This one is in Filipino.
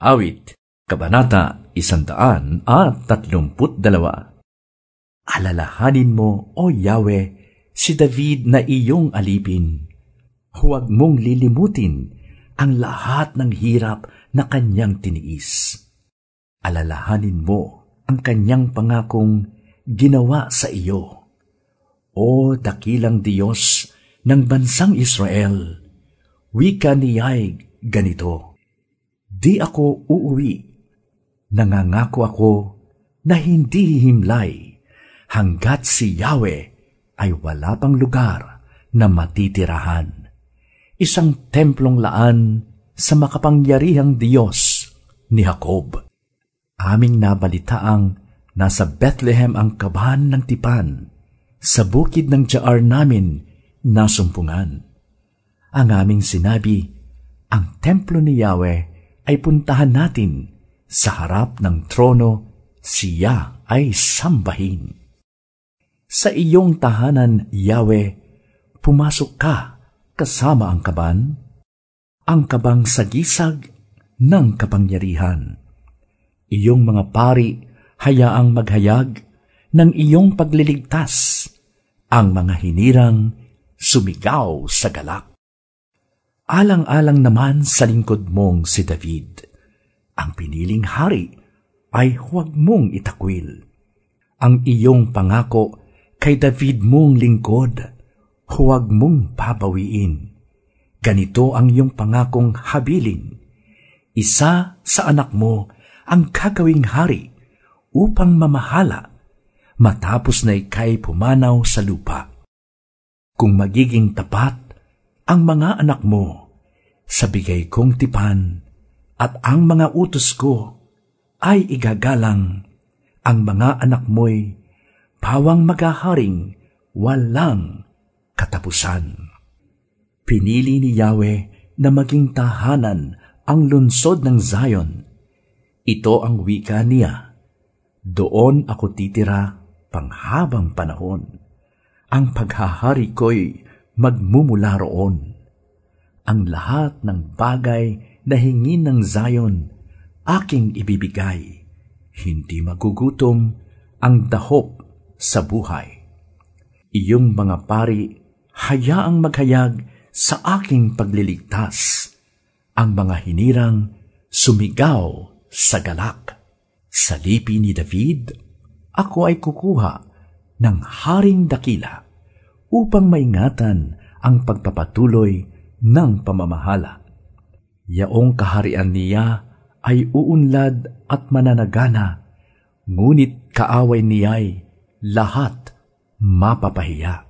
Awit, Kabanata Isandaan at Tatlumput Dalawa Alalahanin mo, O Yahweh, si David na iyong alipin. Huwag mong lilimutin ang lahat ng hirap na kanyang tiniis. Alalahanin mo ang kanyang pangakong ginawa sa iyo. O dakilang Diyos ng bansang Israel, wika niya'y ganito, Di ako uuwi Nangangako ako na hindi himlay hanggat si Yahweh ay wala pang lugar na matitirahan. Isang templong laan sa makapangyarihang Diyos ni Jacob. Aming nabalitaang nasa Bethlehem ang kabahan ng tipan, sa bukid ng Jaar namin nasumpungan. Ang aming sinabi, ang templo ni Yahweh ay puntahan natin sa harap ng trono, siya ay sambahin. Sa iyong tahanan, Yahweh, pumasok ka kasama ang kaban, ang kabang sagisag ng kapangyarihan. Iyong mga pari hayaang maghayag ng iyong pagliligtas, ang mga hinirang sumigaw sa galak. Alang-alang naman sa lingkod mong si David ang piniling hari ay huwag mong itakwil. Ang iyong pangako kay David mong lingkod, huwag mong pabawiin. Ganito ang iyong pangakong habilin. Isa sa anak mo ang gagawing hari upang mamahala matapos na ikay pumanaw sa lupa. Kung magiging tapat ang mga anak mo, sa bigay kong tipan, at ang mga utos ko ay igagalang ang mga anak mo'y pawang magaharing walang katapusan. Pinili ni Yahweh na maging tahanan ang lunsod ng Zion. Ito ang wika niya. Doon ako titira panghabang panahon. Ang paghahari ko'y magmumula roon. Ang lahat ng bagay na hingin ng Zion, aking ibibigay. Hindi magugutom ang dahop sa buhay. Iyong mga pari, hayaang maghayag sa aking pagliligtas. Ang mga hinirang sumigaw sa galak. Sa lipi ni David, ako ay kukuha ng haring dakila upang maingatan ang pagpapatuloy ng pamamahala yaong kaharian niya ay uunlad at mananagana, ngunit kaaway niya'y lahat mapapahiya.